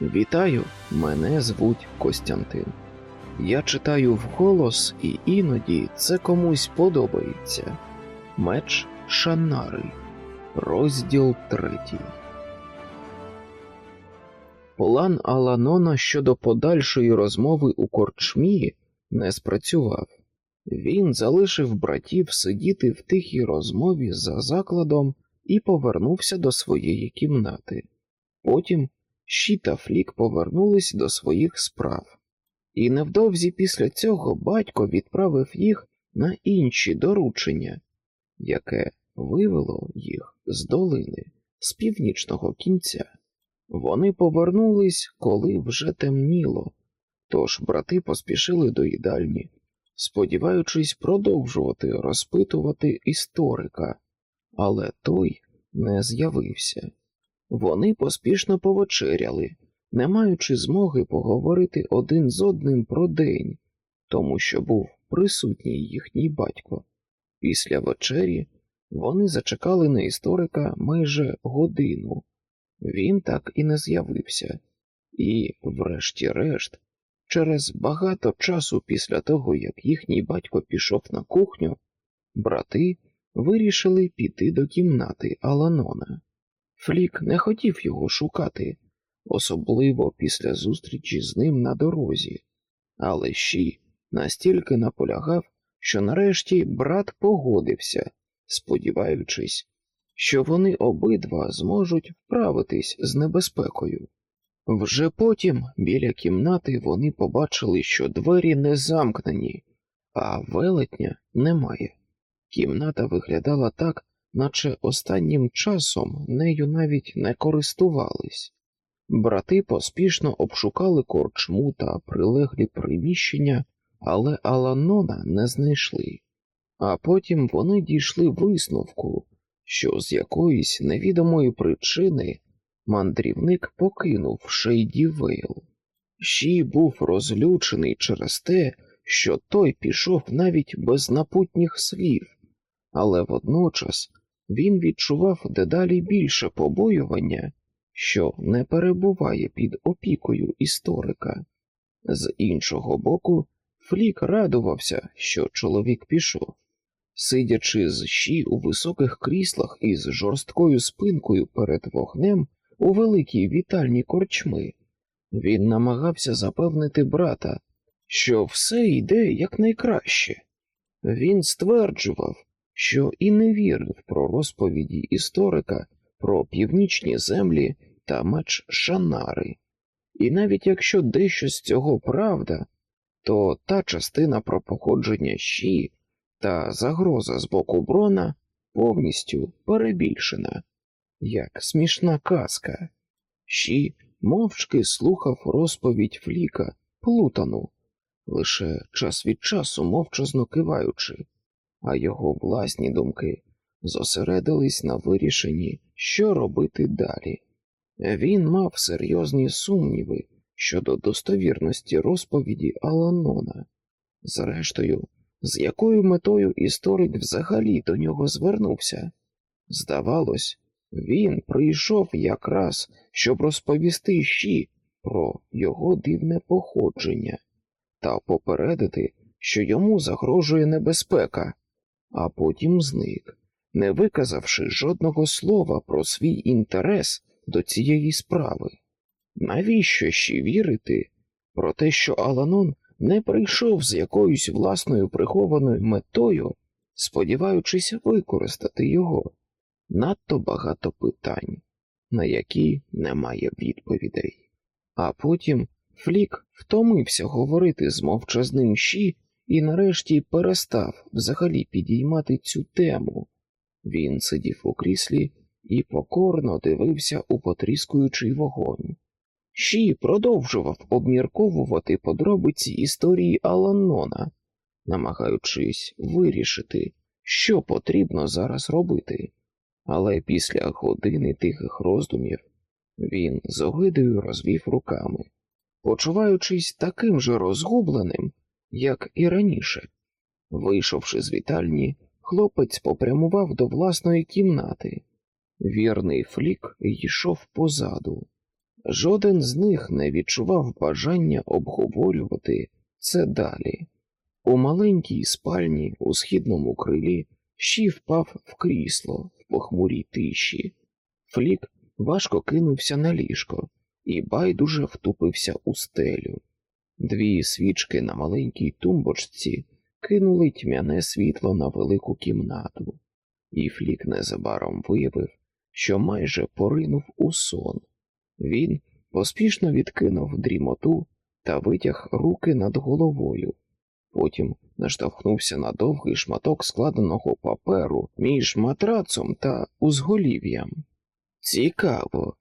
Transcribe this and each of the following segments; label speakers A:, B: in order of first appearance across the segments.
A: Вітаю, мене звуть Костянтин. Я читаю вголос, і іноді це комусь подобається. Меч Шанари, розділ третій. План Аланона щодо подальшої розмови у корчмі не спрацював. Він залишив братів сидіти в тихій розмові за закладом і повернувся до своєї кімнати. Потім Щі та Флік повернулись до своїх справ, і невдовзі після цього батько відправив їх на інші доручення, яке вивело їх з долини з північного кінця. Вони повернулись, коли вже темніло, тож брати поспішили до їдальні, сподіваючись продовжувати розпитувати історика, але той не з'явився. Вони поспішно повечеряли, не маючи змоги поговорити один з одним про день, тому що був присутній їхній батько. Після вечері вони зачекали на історика майже годину. Він так і не з'явився, і, врешті-решт, через багато часу після того, як їхній батько пішов на кухню, брати вирішили піти до кімнати Аланона. Флік не хотів його шукати, особливо після зустрічі з ним на дорозі, але Щі настільки наполягав, що нарешті брат погодився, сподіваючись, що вони обидва зможуть вправитись з небезпекою. Вже потім біля кімнати вони побачили, що двері не замкнені, а велетня немає. Кімната виглядала так, наче останнім часом нею навіть не користувались. Брати поспішно обшукали корчму та прилеглі приміщення, але Аланона не знайшли, а потім вони дійшли висновку, що з якоїсь невідомої причини мандрівник покинув Шейді Вейл. Ші був розлючений через те, що той пішов навіть без напутніх слів, але водночас він відчував дедалі більше побоювання, що не перебуває під опікою історика. З іншого боку, Флік радувався, що чоловік пішов. Сидячи з щі у високих кріслах із жорсткою спинкою перед вогнем у великій вітальні корчми, він намагався запевнити брата, що все йде якнайкраще. Він стверджував, що і не вірив про розповіді історика про північні землі та меч Шанари, і навіть якщо дещо з цього правда, то та частина про походження щі та загроза з боку брона повністю перебільшена, як смішна казка. Щі мовчки слухав розповідь Фліка плутану, лише час від часу мовчазно киваючи а його власні думки зосередились на вирішенні, що робити далі. Він мав серйозні сумніви щодо достовірності розповіді Аланона. Зрештою, з якою метою історик взагалі до нього звернувся? Здавалось, він прийшов якраз, щоб розповісти щі про його дивне походження та попередити, що йому загрожує небезпека а потім зник, не виказавши жодного слова про свій інтерес до цієї справи. Навіщо ще вірити про те, що Аланон не прийшов з якоюсь власною прихованою метою, сподіваючись використати його? Надто багато питань, на які немає відповідей. А потім Флік втомився говорити з мовчазним щі і нарешті перестав взагалі підіймати цю тему. Він сидів у кріслі і покорно дивився у потріскуючий вогонь. Ші продовжував обмірковувати подробиці історії Аланона, намагаючись вирішити, що потрібно зараз робити, але після години тихих роздумів він з огидою розвів руками, почуваючись таким же розгубленим, як і раніше. Вийшовши з вітальні, хлопець попрямував до власної кімнати. Вірний флік йшов позаду. Жоден з них не відчував бажання обговорювати це далі. У маленькій спальні у східному крилі щі впав в крісло в похмурій тиші. Флік важко кинувся на ліжко і байдуже втупився у стелю. Дві свічки на маленькій тумбочці кинули тьмяне світло на велику кімнату, і Флік незабаром виявив, що майже поринув у сон. Він поспішно відкинув дрімоту та витяг руки над головою. Потім наштовхнувся на довгий шматок складеного паперу між матрацом та узголів'ям. Цікаво,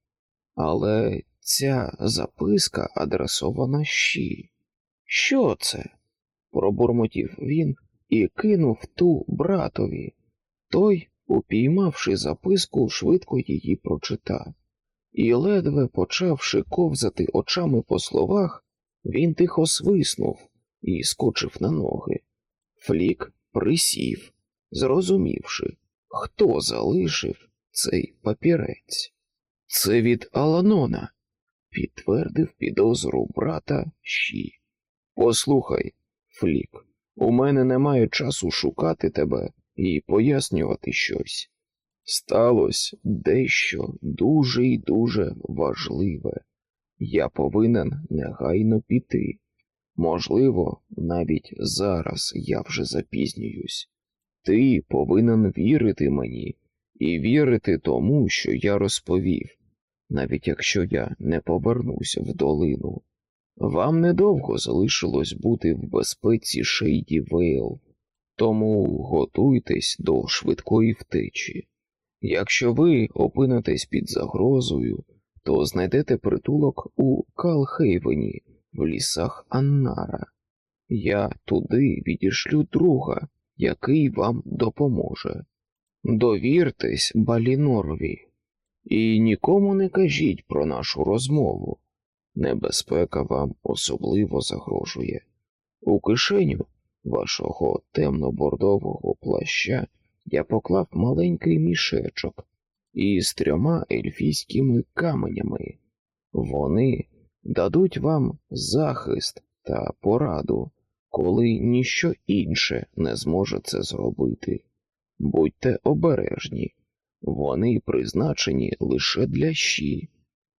A: але ця записка адресована щі. Що це? пробурмотів він і кинув ту братові. Той, упіймавши записку, швидко її прочитав, і, ледве почавши ковзати очами по словах, він тихо свиснув і скочив на ноги. Флік присів, зрозумівши, хто залишив цей папірець. Це від Аланона, підтвердив підозру брата Щі. Послухай, Флік, у мене немає часу шукати тебе і пояснювати щось. Сталося дещо дуже і дуже важливе. Я повинен негайно піти. Можливо, навіть зараз я вже запізнююсь. Ти повинен вірити мені і вірити тому, що я розповів, навіть якщо я не повернуся в долину. Вам недовго залишилось бути в безпеці Шейді Вейл, тому готуйтесь до швидкої втечі. Якщо ви опинитесь під загрозою, то знайдете притулок у Калхейвені в лісах Аннара. Я туди відішлю друга, який вам допоможе. Довіртесь Балінорові і нікому не кажіть про нашу розмову. Небезпека вам особливо загрожує. У кишеню вашого темно-бордового плаща я поклав маленький мішечок із трьома ельфійськими каменями. Вони дадуть вам захист та пораду, коли ніщо інше не зможе це зробити. Будьте обережні, вони призначені лише для щі,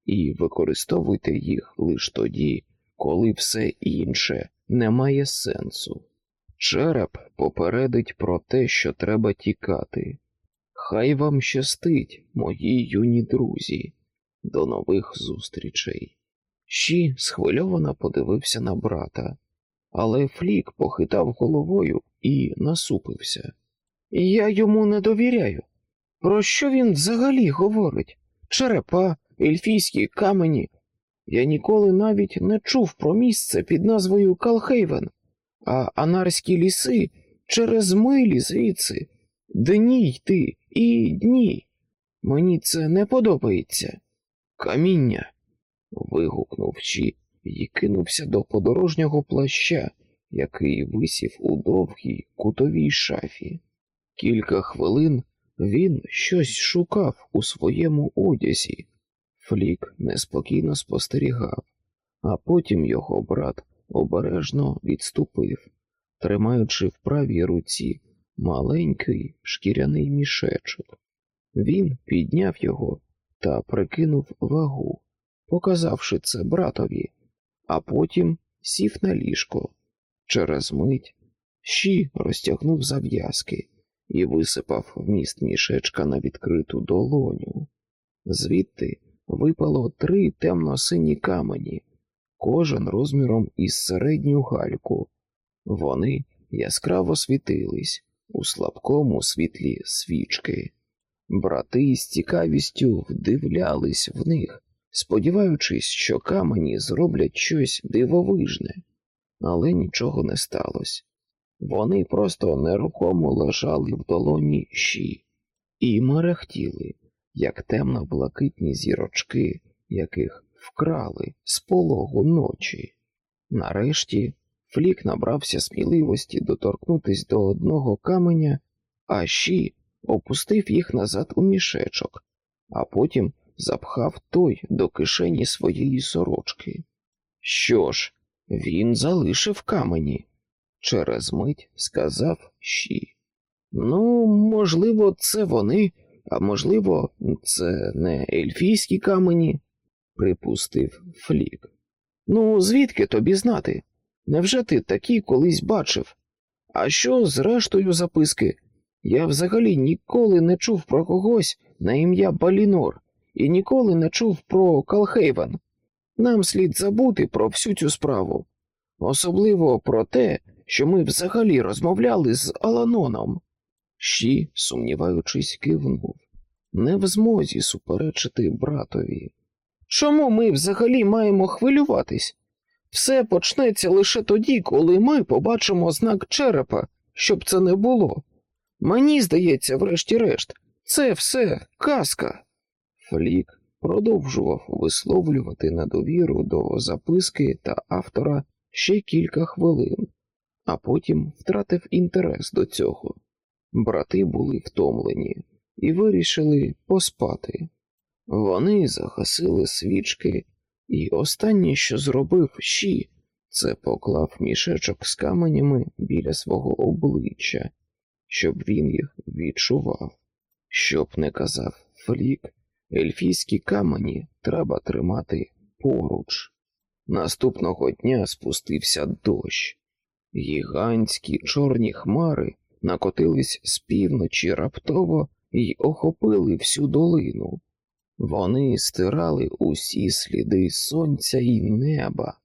A: і використовуйте їх лише тоді, коли все інше не має сенсу. Череп попередить про те, що треба тікати. Хай вам щастить, мої юні друзі, до нових зустрічей. Щі схвильовано подивився на брата, але Флік похитав головою і насупився. Я йому не довіряю. Про що він взагалі говорить? Черепа, ельфійські камені. Я ніколи навіть не чув про місце під назвою Калхейвен, а анарські ліси через милі звідси. Дні йти і дні. Мені це не подобається. Каміння. вигукнув Чі і кинувся до подорожнього плаща, який висів у довгій кутовій шафі. Кілька хвилин він щось шукав у своєму одязі. Флік неспокійно спостерігав, а потім його брат обережно відступив, тримаючи в правій руці маленький шкіряний мішечок. Він підняв його та прикинув вагу, показавши це братові, а потім сів на ліжко. Через мить щі розтягнув зав'язки і висипав вміст мішечка на відкриту долоню. Звідти випало три темно-сині камені, кожен розміром із середню гальку. Вони яскраво світились у слабкому світлі свічки. Брати з цікавістю вдивлялись в них, сподіваючись, що камені зроблять щось дивовижне, але нічого не сталося. Вони просто нерухомо лежали в долоні щі і мерехтіли, як темно блакитні зірочки, яких вкрали з пологу ночі. Нарешті Флік набрався сміливості доторкнутись до одного каменя, а щі опустив їх назад у мішечок, а потім запхав той до кишені своєї сорочки. Що ж, він залишив камені, через мить сказав Ші. Ну, можливо, це вони, а можливо, це не ельфійські камені, припустив Флік. Ну, звідки тобі знати? Невже ти такі колись бачив? А що з рештою записки? Я взагалі ніколи не чув про когось на ім'я Балінор і ніколи не чув про Калхейвен. Нам слід забути про всю цю справу, особливо про те, що ми взагалі розмовляли з Аланоном. Ші, сумніваючись, кивнув, не в змозі суперечити братові. Чому ми взагалі маємо хвилюватись? Все почнеться лише тоді, коли ми побачимо знак черепа, щоб це не було. Мені здається, врешті-решт, це все казка. Флік продовжував висловлювати недовіру до записки та автора ще кілька хвилин, а потім втратив інтерес до цього. Брати були втомлені і вирішили поспати. Вони загасили свічки, і останнє, що зробив Ші, це поклав мішечок з каменями біля свого обличчя, щоб він їх відчував. Щоб не казав Флік, ельфійські камені треба тримати поруч. Наступного дня спустився дощ. Гігантські чорні хмари накотились з півночі раптово і охопили всю долину. Вони стирали усі сліди сонця і неба,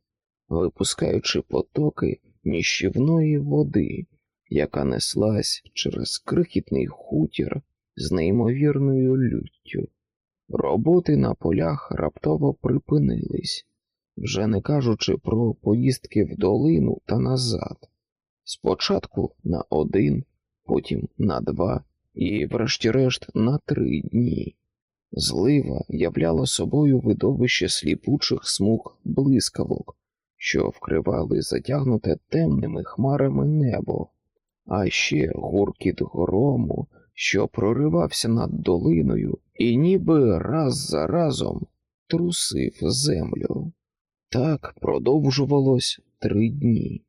A: випускаючи потоки ніщівної води, яка неслась через крихітний хутір з неймовірною люттю. Роботи на полях раптово припинились, вже не кажучи про поїздки в долину та назад. Спочатку на один, потім на два і, врешті-решт, на три дні. Злива являла собою видовище сліпучих смуг блискавок, що вкривали затягнуте темними хмарами небо, а ще гуркіт грому, що проривався над долиною і ніби раз за разом трусив землю. Так продовжувалось три дні,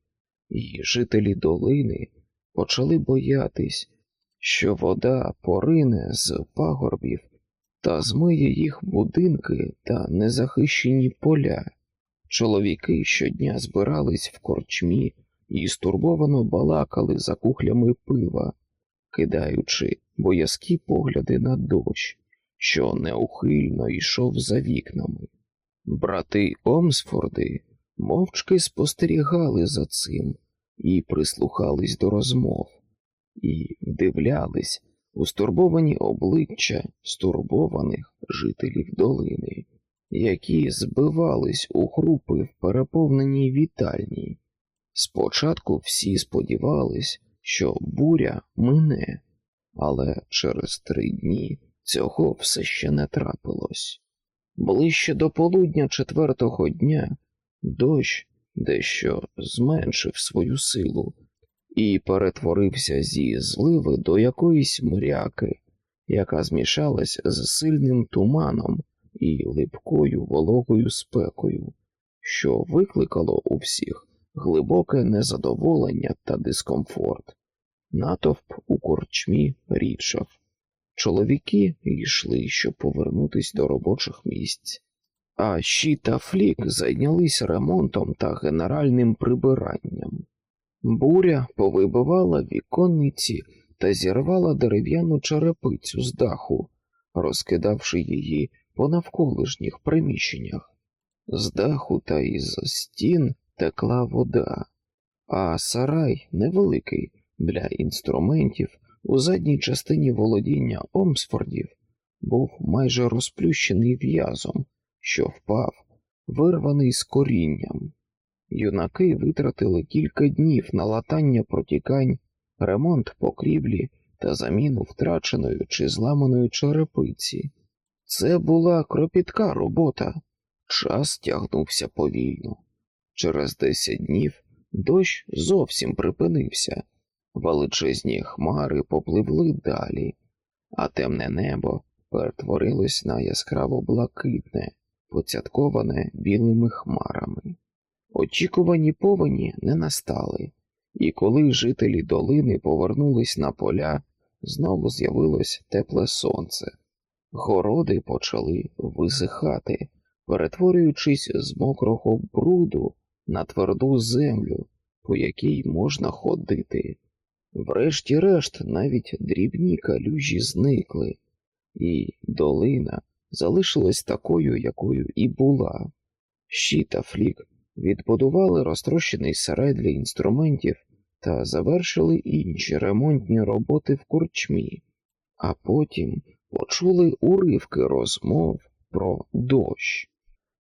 A: і жителі долини почали боятись, що вода порине з пагорбів та змиє їх будинки та незахищені поля. Чоловіки щодня збирались в корчмі і стурбовано балакали за кухлями пива, кидаючи боязкі погляди на дощ, що неухильно йшов за вікнами. Брати Омсфорди мовчки спостерігали за цим і прислухались до розмов, і вдивлялись у стурбовані обличчя стурбованих жителів долини, які збивались у групи в переповненій вітальні. Спочатку всі сподівались, що буря мине, але через три дні цього все ще не трапилось. Ближче до полудня четвертого дня дощ дещо зменшив свою силу і перетворився зі зливи до якоїсь мряки, яка змішалась з сильним туманом і липкою вологою спекою, що викликало у всіх глибоке незадоволення та дискомфорт. Натовп у корчмі рідшав. Чоловіки йшли, щоб повернутися до робочих місць, а Щі та Флік зайнялись ремонтом та генеральним прибиранням. Буря повибивала віконниці та зірвала дерев'яну черепицю з даху, розкидавши її по навколишніх приміщеннях. З даху та із стін текла вода, а сарай невеликий для інструментів у задній частині володіння Омсфордів був майже розплющений в'язом, що впав, вирваний з корінням. Юнаки витратили кілька днів на латання протікань, ремонт покрівлі та заміну втраченої чи зламаної черепиці. Це була кропітка робота, час тягнувся повільно. Через десять днів дощ зовсім припинився, величезні хмари попливли далі, а темне небо перетворилось на яскраво блакитне, поцятковане білими хмарами. Очікувані повені не настали, і коли жителі долини повернулись на поля, знову з'явилось тепле сонце. Городи почали висихати, перетворюючись з мокрого бруду на тверду землю, по якій можна ходити. Врешті-решт навіть дрібні калюжі зникли, і долина залишилась такою, якою і була. Щі та флік відбудували розтрощений сарай для інструментів та завершили інші ремонтні роботи в курчмі, а потім почули уривки розмов про дощ.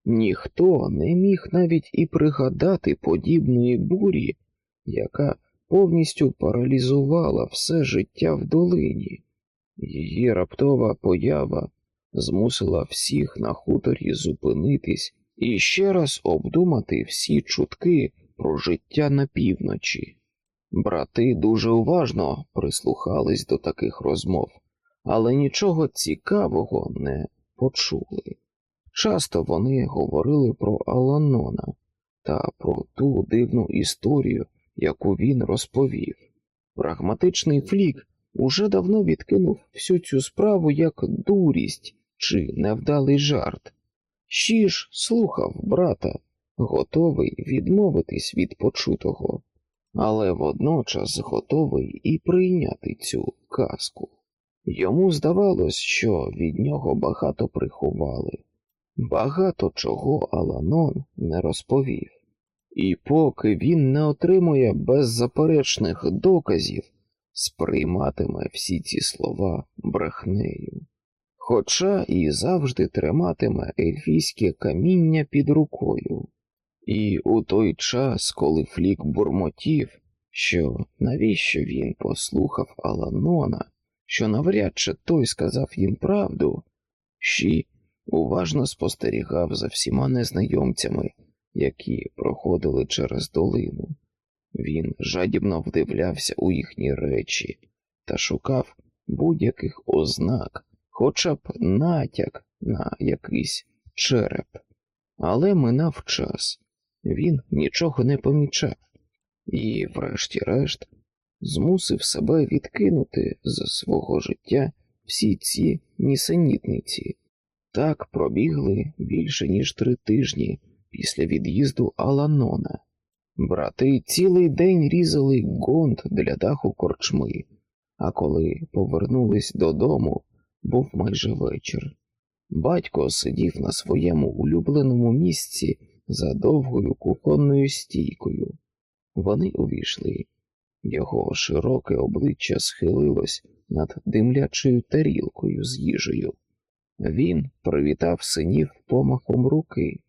A: Ніхто не міг навіть і пригадати подібної бурі, яка повністю паралізувала все життя в долині. Її раптова поява змусила всіх на хуторі зупинитись і ще раз обдумати всі чутки про життя на півночі. Брати дуже уважно прислухались до таких розмов, але нічого цікавого не почули. Часто вони говорили про Аланона та про ту дивну історію, яку він розповів. Прагматичний флік уже давно відкинув всю цю справу як дурість чи невдалий жарт. Щіж слухав брата, готовий відмовитись від почутого, але водночас готовий і прийняти цю казку. Йому здавалось, що від нього багато приховали, багато чого Аланон не розповів. І поки він не отримує беззаперечних доказів, сприйматиме всі ці слова брехнею, хоча і завжди триматиме ельфійське каміння під рукою. І у той час, коли Флік бурмотів, що навіщо він послухав Аланона, що навряд чи той сказав їм правду, Ші уважно спостерігав за всіма незнайомцями які проходили через долину. Він жадібно вдивлявся у їхні речі та шукав будь-яких ознак, хоча б натяк на якийсь череп. Але минав час, він нічого не помічав і, врешті-решт, змусив себе відкинути з свого життя всі ці нісенітниці. Так пробігли більше ніж три тижні після від'їзду Аланона. Брати цілий день різали гонт для даху корчми, а коли повернулись додому, був майже вечір. Батько сидів на своєму улюбленому місці за довгою кухонною стійкою. Вони увійшли. Його широке обличчя схилилось над димлячою тарілкою з їжею. Він привітав синів помахом руки.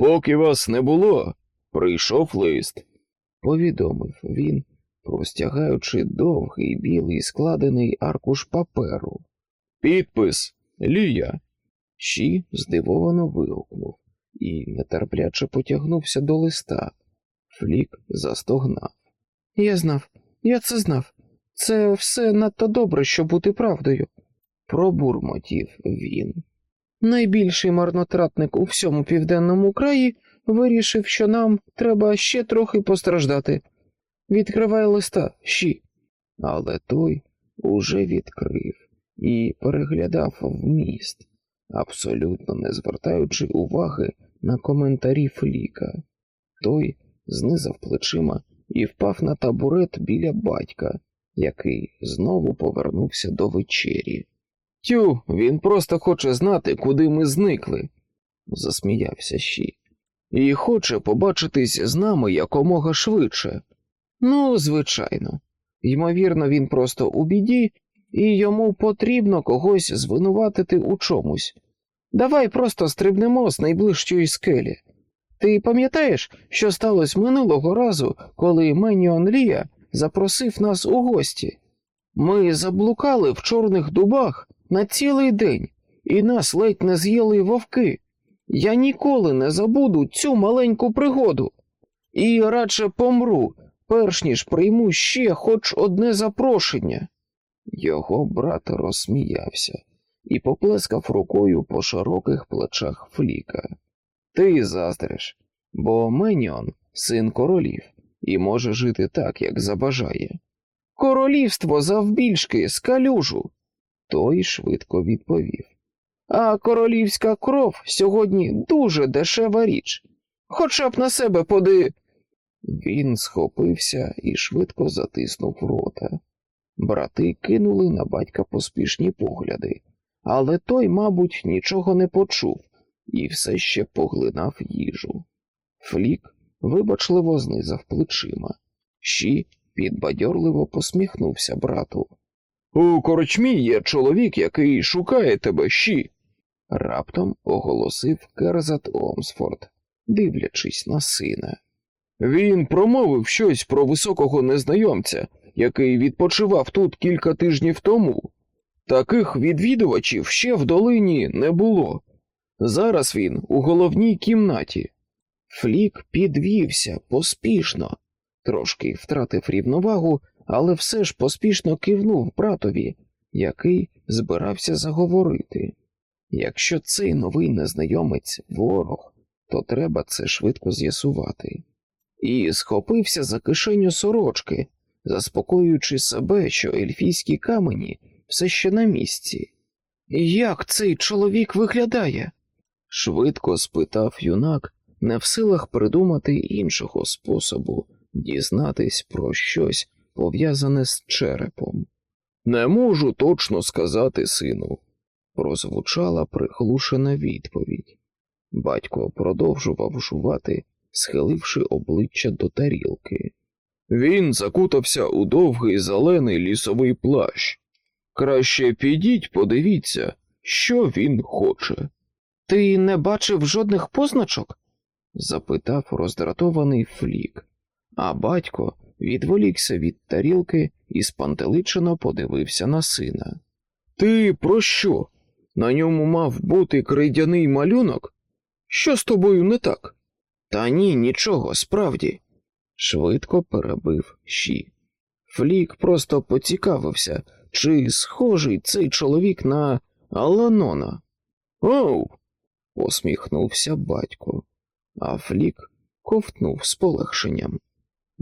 A: Поки вас не було, прийшов лист, повідомив він, простягаючи довгий білий складений аркуш паперу. Підпис Лія. Щі здивовано вигукнув і нетерпляче потягнувся до листа. Флік застогнав. Я знав, я це знав. Це все надто добре, щоб бути правдою. Пробурмотів він. Найбільший марнотратник у всьому південному краї вирішив, що нам треба ще трохи постраждати. Відкривай листа щі. Але той уже відкрив і переглядав вміст, абсолютно не звертаючи уваги на коментарі Фліка. Той знизав плечима і впав на табурет біля батька, який знову повернувся до вечері. Тю, він просто хоче знати, куди ми зникли, засміявся Щі. І хоче побачитись з нами якомога швидше. Ну, звичайно. Ймовірно, він просто у біді, і йому потрібно когось звинуватити у чомусь. Давай просто стрибнемо з найближчої скелі. Ти пам'ятаєш, що сталося минулого разу, коли Меніон Лія запросив нас у гості? Ми заблукали в чорних дубах на цілий день, і нас ледь не з'їли вовки. Я ніколи не забуду цю маленьку пригоду і радше помру, перш ніж прийму ще хоч одне запрошення. Його брат розсміявся і поплескав рукою по широких плечах Фліка. Ти заздриш, бо Меніон син королів, і може жити так, як забажає. Королівство завбільшки з калюжу. Той швидко відповів. А королівська кров сьогодні дуже дешева річ. Хоча б на себе поди. Він схопився і швидко затиснув рота. Брати кинули на батька поспішні погляди, але той, мабуть, нічого не почув і все ще поглинав їжу. Флік вибачливо знизав плечима. Щі підбадьорливо посміхнувся брату. У корчмі є чоловік, який шукає тебе щі. Раптом оголосив Керзат Омсфорд, дивлячись на сина. Він промовив щось про високого незнайомця, який відпочивав тут кілька тижнів тому. Таких відвідувачів ще в долині не було. Зараз він у головній кімнаті. Флік підвівся поспішно, трошки втратив рівновагу, але все ж поспішно кивнув братові, який збирався заговорити. Якщо цей новий незнайомець ворог, то треба це швидко з'ясувати. І схопився за кишеню сорочки, заспокоюючи себе, що ельфійські камені все ще на місці. Як цей чоловік виглядає? швидко спитав юнак, не в силах придумати іншого способу дізнатись про щось пов'язане з черепом. Не можу точно сказати, сину, прозвучала приглушена відповідь. Батько продовжував жувати, схиливши обличчя до тарілки. Він закутався у довгий зелений лісовий плащ. Краще підіть, подивіться, що він хоче. Ти не бачив жодних позначок? запитав роздратований Флік, а батько відволікся від тарілки і спантеличено подивився на сина. Ти про що? На ньому мав бути крейдяний малюнок? Що з тобою не так? Та ні, нічого, справді, швидко перебив Ші. Флік просто поцікавився, чи схожий цей чоловік на Аланона. Оу. посміхнувся батько, а Флік ковтнув з полегшенням.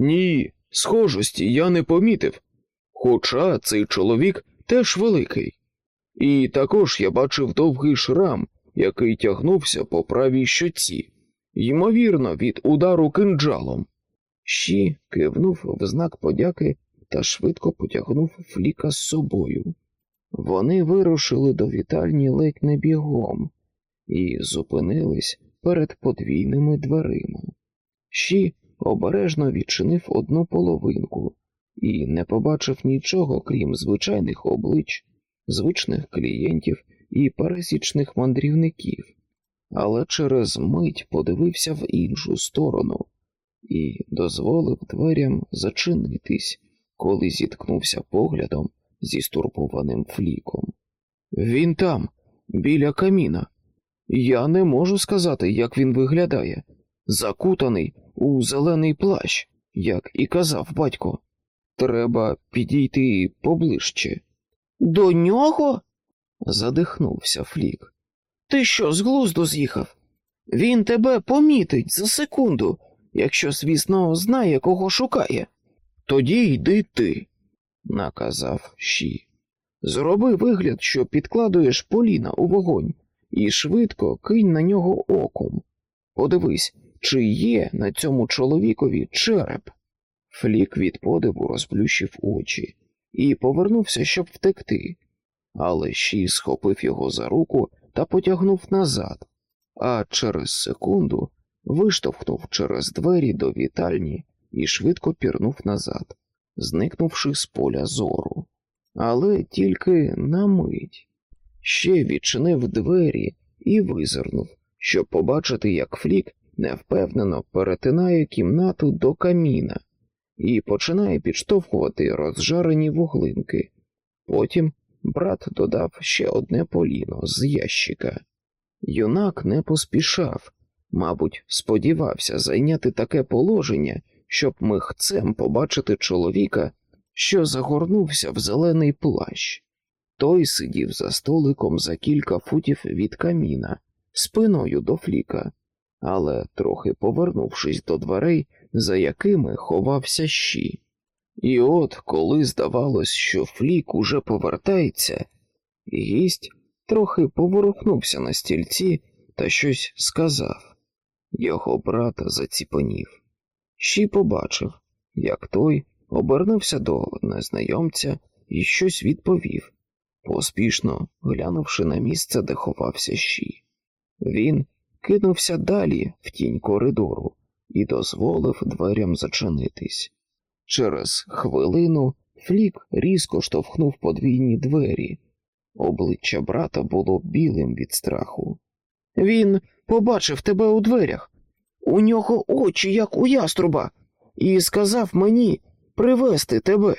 A: Ні, схожості я не помітив, хоча цей чоловік теж великий. І також я бачив довгий шрам, який тягнувся по правій щоці, ймовірно, від удару кинджалом. Щі кивнув в знак подяки та швидко потягнув Фліка з собою. Вони вирушили до вітальні ледь не бігом і зупинились перед подвійними дверима. Щі обережно відчинив одну половинку і не побачив нічого, крім звичайних облич, звичних клієнтів і пересічних мандрівників, але через мить подивився в іншу сторону і дозволив дверям зачинитись, коли зіткнувся поглядом зі стурбованим фліком. Він там, біля каміна. Я не можу сказати, як він виглядає, закутаний у зелений плащ, як і казав батько. Треба підійти поближче. До нього? задихнувся Флік. Ти що, з глузду з'їхав? Він тебе помітить за секунду, якщо, звісно, знає, кого шукає. Тоді йди ти, наказав Ші. Зроби вигляд, що підкладуєш поліна у вогонь, і швидко кинь на нього оком. Подивись, чи є на цьому чоловікові череп. Флік від подиву розплющив очі і повернувся, щоб втекти, але Ші схопив його за руку та потягнув назад, а через секунду виштовхнув через двері до вітальні і швидко пірнув назад, зникнувши з поля зору. Але тільки на мить ще відчинив двері і визирнув, щоб побачити, як Флік невпевнено перетинає кімнату до каміна і починає підштовхувати розжарені вуглинки. Потім брат додав ще одне поліно з ящика. Юнак не поспішав, мабуть, сподівався зайняти таке положення, щоб михцем побачити чоловіка, що загорнувся в зелений плащ. Той сидів за столиком за кілька футів від каміна, спиною до фліка, але трохи повернувшись до дверей, за якими ховався щі. І от, коли здавалось, що флік уже повертається, гість трохи поворухнувся на стільці та щось сказав. Його брат заціпанів. Щі побачив, як той обернувся до незнайомця і щось відповів, поспішно глянувши на місце, де ховався щі. Він кинувся далі в тінь коридору і дозволив дверям зачинитись. Через хвилину Флік різко штовхнув подвійні двері. Обличчя брата було білим від страху. Він побачив тебе у дверях. У нього очі, як у яструба, і сказав мені привезти тебе.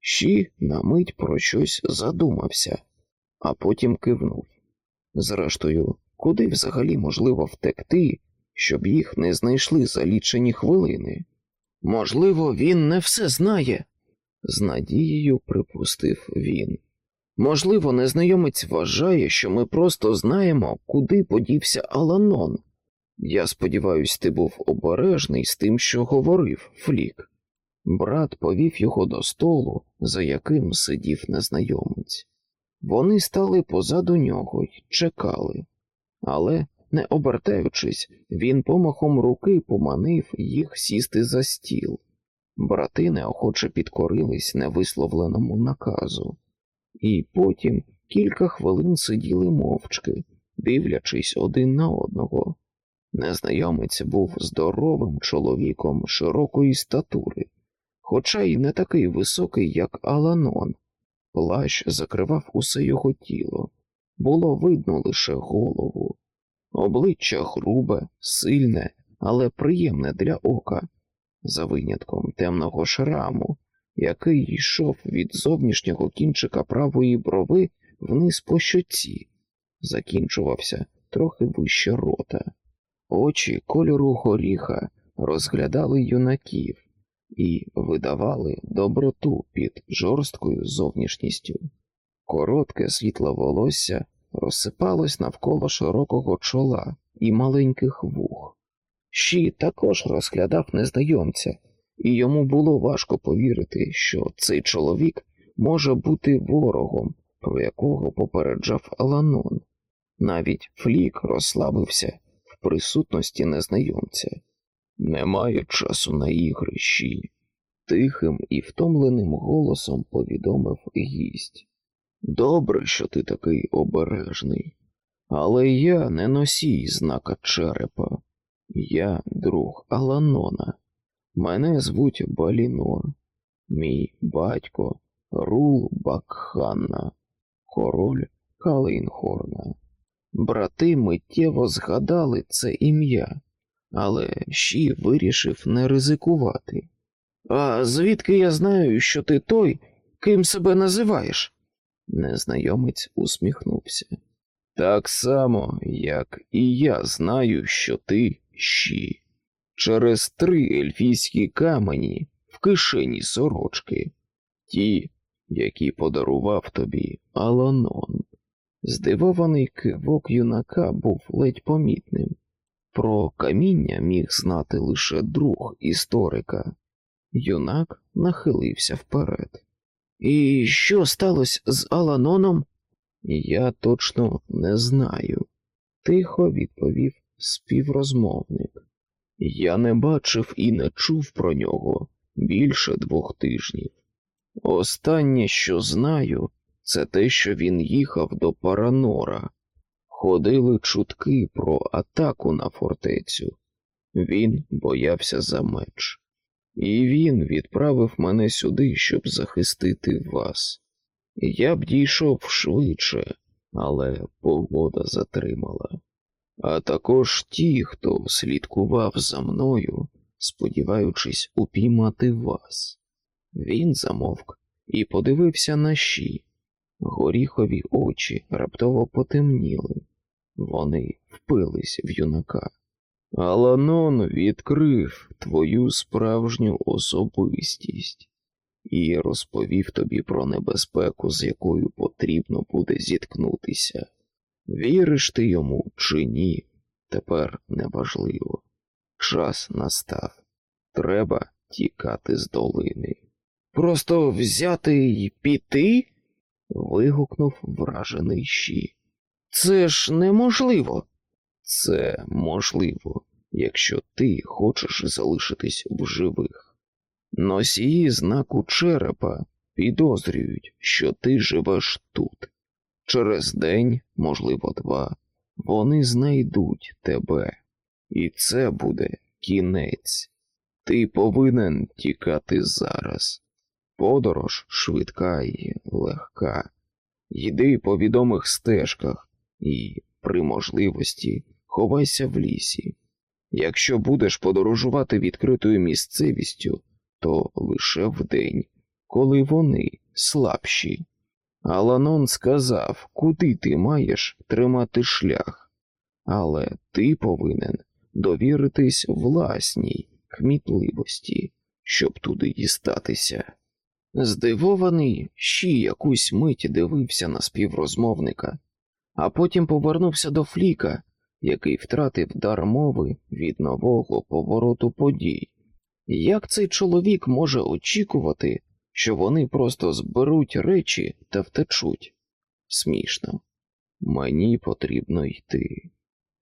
A: Щі на мить про щось задумався, а потім кивнув. Зрештою, куди взагалі можливо втекти, щоб їх не знайшли за лічені хвилини? Можливо, він не все знає, з надією припустив він. Можливо, незнайомець вважає, що ми просто знаємо, куди подівся Аланон. Я сподіваюсь, ти був обережний з тим, що говорив, Флік. Брат повів його до столу, за яким сидів незнайомець. Вони стали позаду нього й чекали, але, не обертаючись, він помахом руки поманив їх сісти за стіл. Брати неохоче підкорились невисловленому наказу, і потім кілька хвилин сиділи мовчки, дивлячись один на одного. Незнайомець був здоровим чоловіком широкої статури, хоча й не такий високий, як Аланон. Плащ закривав усе його тіло, було видно лише голову. Обличчя грубе, сильне, але приємне для ока, за винятком темного шраму, який йшов від зовнішнього кінчика правої брови вниз по щоці, закінчувався трохи вище рота. Очі кольору горіха розглядали юнаків і видавали доброту під жорсткою зовнішністю. Коротке світле волосся розсипалось навколо широкого чола і маленьких вух. Щі також розглядав незнайомця, і йому було важко повірити, що цей чоловік може бути ворогом, про якого попереджав Аланон. Навіть Флік розслабився в присутності незнайомця. Немає часу на ігрищі, тихим і втомленим голосом повідомив гість. Добре, що ти такий обережний, але я не носій знака черепа. Я друг Аланона. Мене звуть Балінор, мій батько Рул Бакханна, король Калейнхорна. Брати миттєво згадали це ім'я, але Ші вирішив не ризикувати. А звідки я знаю, що ти той, ким себе називаєш? Незнайомець усміхнувся. Так само, як і я знаю, що ти Ші. Через три ельфійські камені в кишені сорочки, ті, які подарував тобі Аланон. Здивований кивок юнака був ледь помітним. Про каміння міг знати лише друг історика. Юнак нахилився вперед. І що сталося з Аланоном? Я точно не знаю, тихо відповів співрозмовник. Я не бачив і не чув про нього більше двох тижнів. Останнє, що знаю, це те, що він їхав до Паранора. Ходили чутки про атаку на фортецю. Він боявся за меч. І він відправив мене сюди, щоб захистити вас. Я б дійшов швидше, але погода затримала. А також ті, хто слідкував за мною, сподіваючись упіймати вас. Він замовк і подивився на щі. Горіхові очі раптово потемніли. Вони впились в юнака. Аланон відкрив твою справжню особистість, і розповів тобі про небезпеку, з якою потрібно буде зіткнутися. Віриш ти йому чи ні, тепер неважливо. Час настав. Треба тікати з долини. Просто взяти й піти? вигукнув вражений Щі. Це ж неможливо. Це можливо, якщо ти хочеш залишитись в живих. Носії знаку черепа підозрюють, що ти живеш тут. Через день, можливо, два, вони знайдуть тебе, і це буде кінець. Ти повинен тікати зараз. Подорож швидка і легка. Йди по відомих стежках і, при можливості, ховайся в лісі. Якщо будеш подорожувати відкритою місцевістю, то лише вдень, коли вони слабші. Аланон сказав, куди ти маєш тримати шлях, але ти повинен довіритись власній кмітливості, щоб туди дістатися. Здивований, ще якусь мить дивився на співрозмовника, а потім повернувся до Фліка, який втратив дар мови від нового повороту подій. Як цей чоловік може очікувати, що вони просто зберуть речі та втечуть? Смішно. Мені потрібно йти.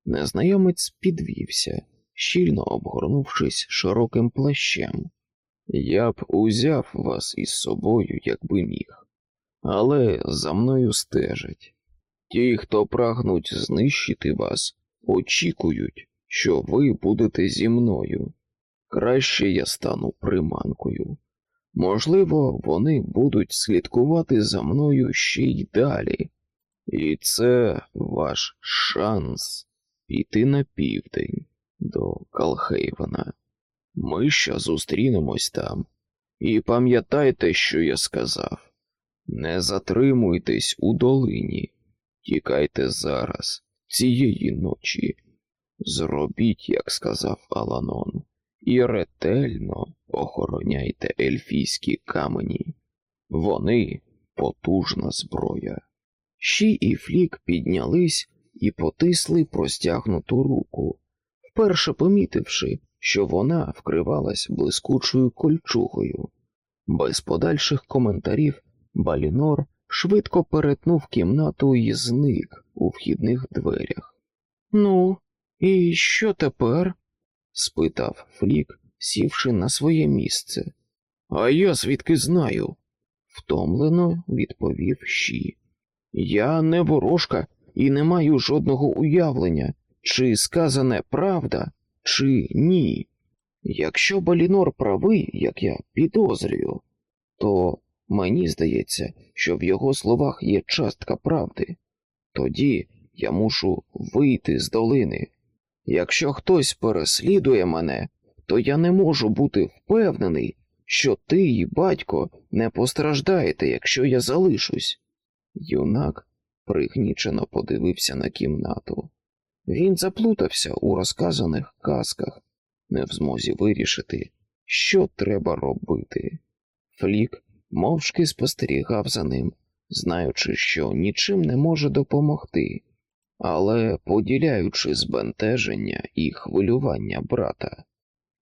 A: Незнайомець підвівся, щільно обгорнувшись широким плащем. Я б узяв вас із собою, якби міг, але за мною стежать. Ті, хто прагнуть знищити вас, очікують, що ви будете зі мною. Краще я стану приманкою. Можливо, вони будуть слідкувати за мною ще й далі, і це ваш шанс піти на південь до Калхейвена. Ми ще зустрінемось там. І пам'ятайте, що я сказав. Не затримуйтесь у долині, тікайте зараз, цієї ночі. Зробіть, як сказав Аланон, і ретельно охороняйте ельфійські камені. Вони потужна зброя. Ші і Флік піднялись і потисли простягнуту руку, вперше помітивши, що вона вкривалась блискучою кольчугою. Без подальших коментарів Балінор швидко перетнув кімнату і зник у вхідних дверях. Ну, і що тепер? спитав Флік, сівши на своє місце. А я звідки знаю? втомлено відповів Щі. Я не ворожка і не маю жодного уявлення, чи сказане правда, чи ні. Якщо Балінор правий, як я підозрюю, то мені здається, що в його словах є частка правди. Тоді я мушу вийти з долини. Якщо хтось переслідує мене, то я не можу бути впевнений, що ти і батько не постраждаєте, якщо я залишусь. Юнак пригнічено подивився на кімнату. Він заплутався у розказаних казках, не в змозі вирішити, що треба робити. Флік мовчки спостерігав за ним, знаючи, що нічим не може допомогти, але поділяючи збентеження і хвилювання брата.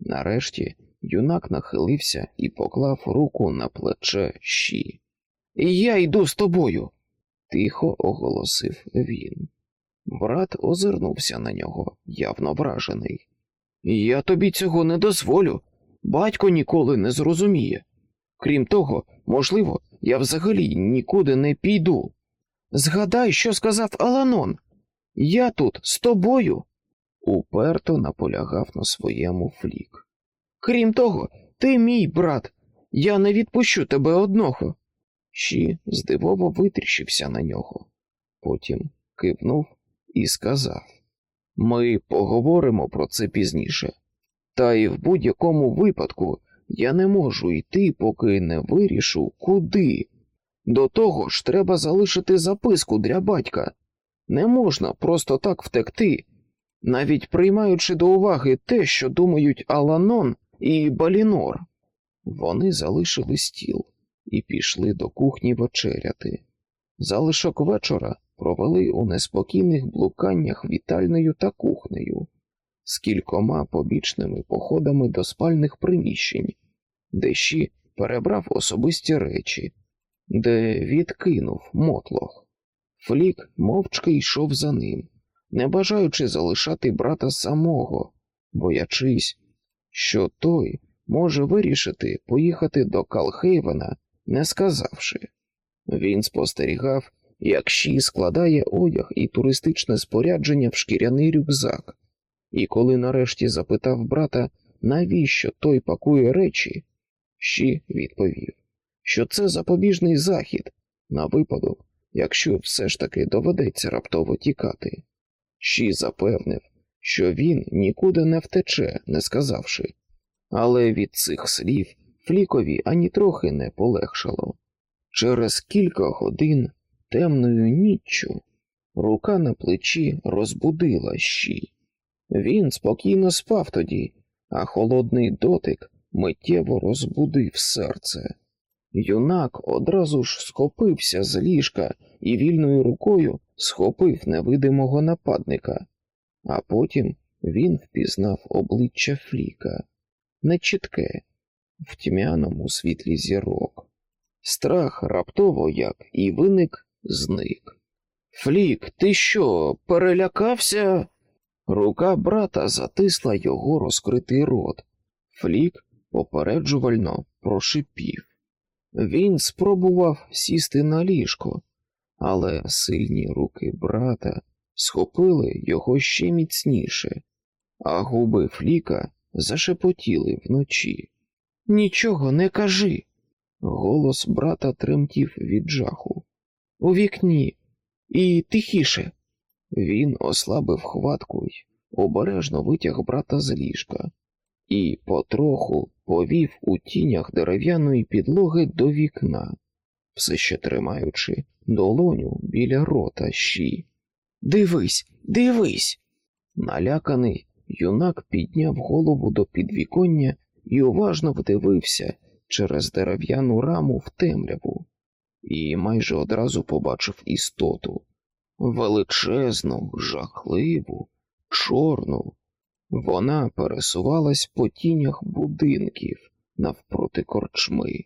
A: Нарешті юнак нахилився і поклав руку на плече щі. Я йду з тобою, тихо оголосив він. Брат озирнувся на нього, явно вражений. Я тобі цього не дозволю. Батько ніколи не зрозуміє. Крім того, можливо, я взагалі нікуди не піду. Згадай, що сказав Аланон. Я тут з тобою. Уперто наполягав на своєму флік. Крім того, ти мій брат, я не відпущу тебе одного. Щі здивово витріщився на нього. Потім кивнув і сказав Ми поговоримо про це пізніше. Та й в будь-якому випадку я не можу йти, поки не вирішу, куди. До того ж, треба залишити записку для батька. Не можна просто так втекти, навіть приймаючи до уваги те, що думають Аланон і Балінор. Вони залишили стіл, і пішли до кухні вечеряти. Залишок вечора провели у неспокійних блуканнях вітальною та кухнею з кількома побічними походами до спальних приміщень, де Ші перебрав особисті речі, де відкинув мотлох. Флік мовчки йшов за ним, не бажаючи залишати брата самого, боячись, що той може вирішити поїхати до Калхейвена, не сказавши. Він спостерігав, як Ші складає одяг і туристичне спорядження в шкіряний рюкзак, і коли нарешті запитав брата, навіщо той пакує речі, Ші відповів, що це запобіжний захід на випадок, якщо все ж таки доведеться раптово тікати. Ші запевнив, що він нікуди не втече, не сказавши, але від цих слів Флікові ані трохи не полегшало. Через кілька годин темною ніччю рука на плечі розбудила щі. Він спокійно спав тоді, а холодний дотик миттєво розбудив серце. Юнак одразу ж схопився з ліжка і вільною рукою схопив невидимого нападника, а потім він впізнав обличчя Фліка, нечітке, в тьмяному світлі зірок. Страх раптово як і виник, зник. Флік, ти що, перелякався? Рука брата затисла його розкритий рот. Флік попереджувально прошипів. Він спробував сісти на ліжко, але сильні руки брата схопили його ще міцніше, а губи Фліка зашепотіли вночі. Нічого не кажи. Голос брата тремтів від жаху. У вікні і тихіше. Він ослабив хватку й обережно витяг брата з ліжка і потроху повів у тінях дерев'яної підлоги до вікна, все ще тримаючи долоню біля рота щі. Дивись, дивись. Наляканий, юнак підняв голову до підвіконня і уважно вдивився через дерев'яну раму в темряву, і майже одразу побачив істоту величезну, жахливу, чорну. Вона пересувалась по тінях будинків навпроти корчми,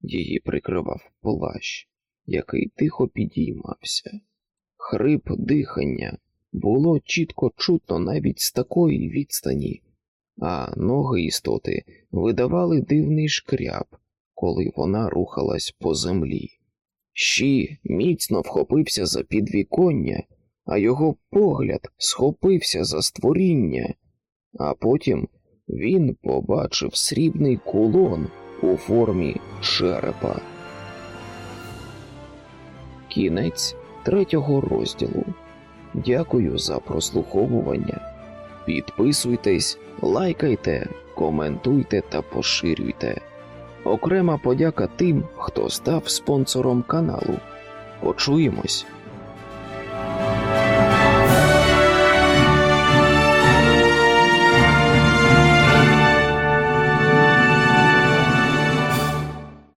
A: її прикривав плащ, який тихо підіймався. Хрип дихання було чітко чутно навіть з такої відстані, а ноги істоти видавали дивний шкряб, коли вона рухалась по землі. Щі міцно вхопився за підвіконня, а його погляд схопився за створіння, а потім він побачив срібний кулон у формі черепа. Кінець третього розділу. Дякую за прослуховування. Підписуйтесь, лайкайте, коментуйте та поширюйте. Окрема подяка тим, хто став спонсором каналу. Почуємось.